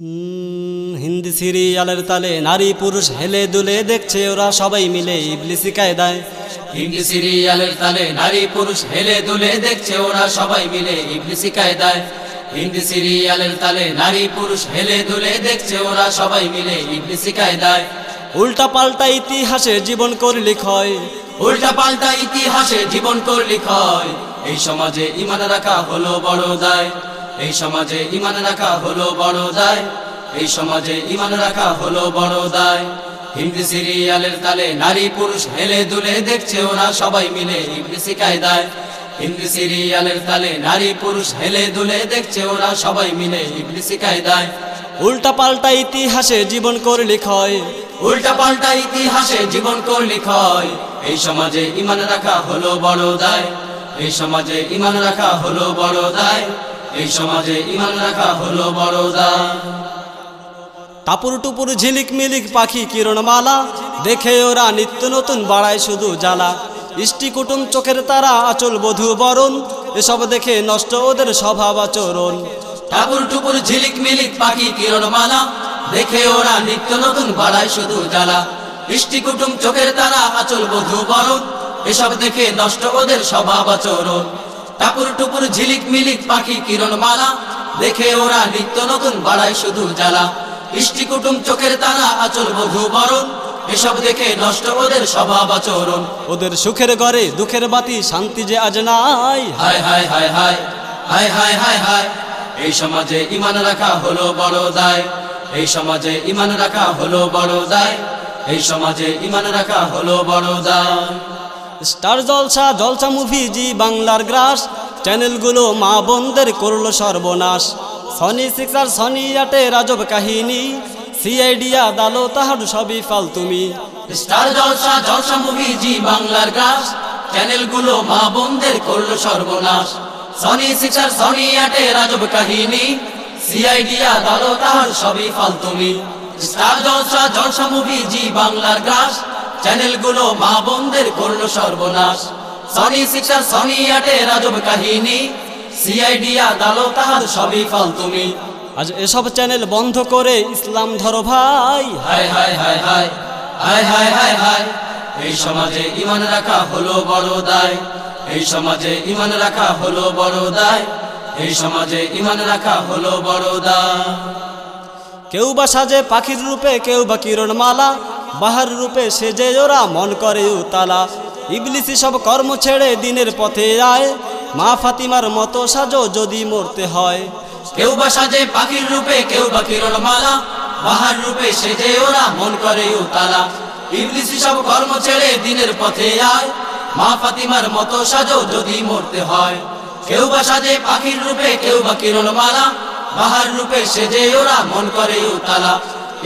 হিন্দি সিরিয়ালের তালে নারী পুরুষ হেলে দুলে দেখছে ওরা সবাই মিলে ইবলিসি কায়দায়। হিন্দি সিরিয়ালের তালে নারী পুরুষ হেলে দুলে দেখছে ওরা সবাই মিলে ইবলিসি কায়দায়। হিন্দি সিরিয়ালের তালে নারী পুরুষ হেলে দুলে দেখছে ওরা সবাই মিলে ইবলিসি কায়দায়। উল্টা পাল্টা ইতিহাসে জীবন করলি ক্ষয় উল্টা পাল্টা ইতিহাসে জীবন করলি ক্ষয় এই সমাজে ইমান রাখা হলো বড় দায়। এই সমাজে ইমান রাখা হলো বড় দায়। এই সমাজে ইমান রাখা হলো বড় দায়। হিন্দি সিরিয়ালের তালে নারী পুরুষ হেলে দুলে দেখছে ওরা সবাই মিলে ইংলিশি কায়দায়। হিন্দি সিরিয়ালের তালে নারী পুরুষ হেলে দুলে দেখছে ওরা সবাই মিলে ইংলিশি কায়দায়। উল্টা পাল্টা ইতিহাসে জীবন করলি ক্ষয় উল্টা পাল্টা ইতিহাসে জীবন করলি ক্ষয় এই সমাজে ইমান রাখা হলো বড় দায়। এই সমাজে ইমান রাখা হলো বড় দায়। এই সমাজে ইমান রাখা হলো বড় দায় টাপুর টুপুর ঝিলিক মিলিক পাখি কিরণমালা দেখে ওরা নিত্য নতুন বাড়ায় শুধু জ্বালা। ইষ্টি কুটুম চোখের তারা আচল বধু বরণ এসব দেখে নষ্ট ওদের স্বভাব আচরণ। টাপুর টুপুর ঝিলিক মিলিক পাখি কিরণমালা দেখে ওরা নিত্য নতুন বাড়ায় শুধু জ্বালা। ইষ্টি কুটুম চোখের তারা আচল বধু বরণ এসব দেখে নষ্ট ওদের স্বভাব আচরণ। টাপুর টুপুর ঝিলিক মিলিক পাখি কিরণমালা। দেখে ওরা নিত্য নতুন বাড়ায় শুধু জ্বালা। ইষ্টি কুটুম চোখের তারা আচল বধু বরণ। এসব দেখে নষ্ট ওদের স্বভাব আচরণ। ওদের সুখের ঘরে দুঃখের বাতি শান্তি যে আজ নাই। হায় হায় হায় হায় হায় হায় হায় হায়। এই সমাজে ইমান রাখা হলো বড় দায়। এই সমাজে ইমান রাখা হলো বড় দায়। এই সমাজে ইমান রাখা হলো বড় দায়। স্টার জলসা জলসা মুভি জি বাংলার গ্রাস। চ্যানেলগুলো মা বোনদের করল সর্বনাশ। সনি সিক্স আর সনি আটে রাজব কাহিনী। সিআইডিয়া আদালো তাহার সবই ফাল তুমি স্টার জলসা জলসা মুভি জি বাংলার গ্রাস। চ্যানেলগুলো মা বোনদের করল সর্বনাশ। সনি সিক্সার সনি আটে রাজব কাহিনী। সিআইডিয়া আদালত তাহার সবই ফালতুমি। স্টার জলসা জলসা মুভি জি বাংলার গ্রাস। চ্যানেলগুলো মা বোনদের করল সর্বনাশ। সনি সিক্সার সনি আটে রাজব কাহিনী। সিআইডি আদালত তাহার সবই ফালতুমি। আজ এসব চ্যানেল বন্ধ করে ইসলাম ধরো ভাই। হায় হায় হায় হায় হায় হায় হায় হায়। এই সমাজে ইমান রাখা হলো বড় দায়। এই সমাজে ইমান রাখা হলো বড় দায়। এই সমাজে ইমান রাখা হলো বড় দায়। কেউ বা সাজে পাখির রূপে কেউ বা কিরণ মালা বাহার রূপে সেজে ওরা মন করে উতালা। ইবলিসি সব কর্ম ছেড়ে দিনের পথে আয় মা ফাতিমার মতো সাজো যদি মরতে হয়। কেউ বা সাজে পাখির রূপে, কেউ বা কিরণ মালা বাহার রূপে সেজে ওরা, মন করে উতালা। ইবলিসি সব কর্ম ছেড়ে দিনের পথে আয় মা ফাতিমার মতো সাজো যদি মরতে হয়। কেউ বা সাজে পাখির রূপে, কেউ বা কিরণ মালা বাহার রূপে সেজে ওরা, মন করে উতালা।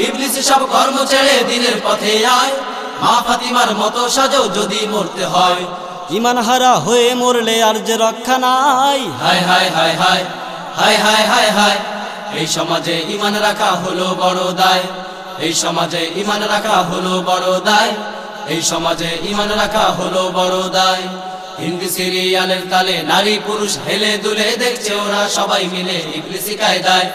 ইবলিসি সব কর্ম ছেড়ে দিনের পথে আয়। মা ফাতিমার মতো সাজো যদি মরতে হয়। ইমান হারা হয়ে মরলে আর যে রক্ষা নাই। হায় হায় হায় হায় হায় হায় হায় হায়, এই সমাজে ইমান রাখা হলো বড় দায়। এই সমাজে ইমান রাখা হলো বড় দায়। এই সমাজে ইমান রাখা হলো বড় দায়। হিন্দি সিরিয়ালের তালে নারী পুরুষ হেলে দুলে দেখছে ওরা সবাই মিলে ইংলিশি কায়দায়।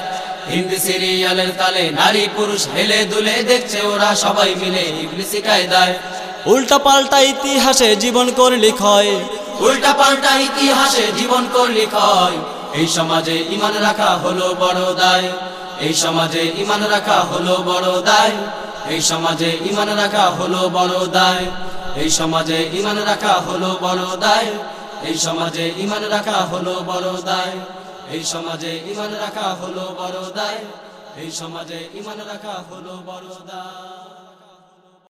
হিন্দি সিরিয়ালের তালে নারী পুরুষ হেলে দুলে দেখছে ওরা সবাই মিলে ইংলিশি কায়দায়। উল্টা পাল্টা ইতিহাসে জীবন করলি ক্ষয় উল্টা পাল্টা ইতিহাসে জীবন করলি ক্ষয় এই সমাজে ইমান রাখা হলো বড় দায়। এই সমাজে ইমান রাখা হলো বড় দায়। এই সমাজে ইমান রাখা হলো বড় দায়। এই সমাজে ইমান রাখা হলো বড় দায়। এই সমাজে ইমান রাখা হলো বড় দায়। এই সমাজে ইমান রাখা হলো বড় দায়। এই সমাজে ইমান রাখা হলো বড় দায়।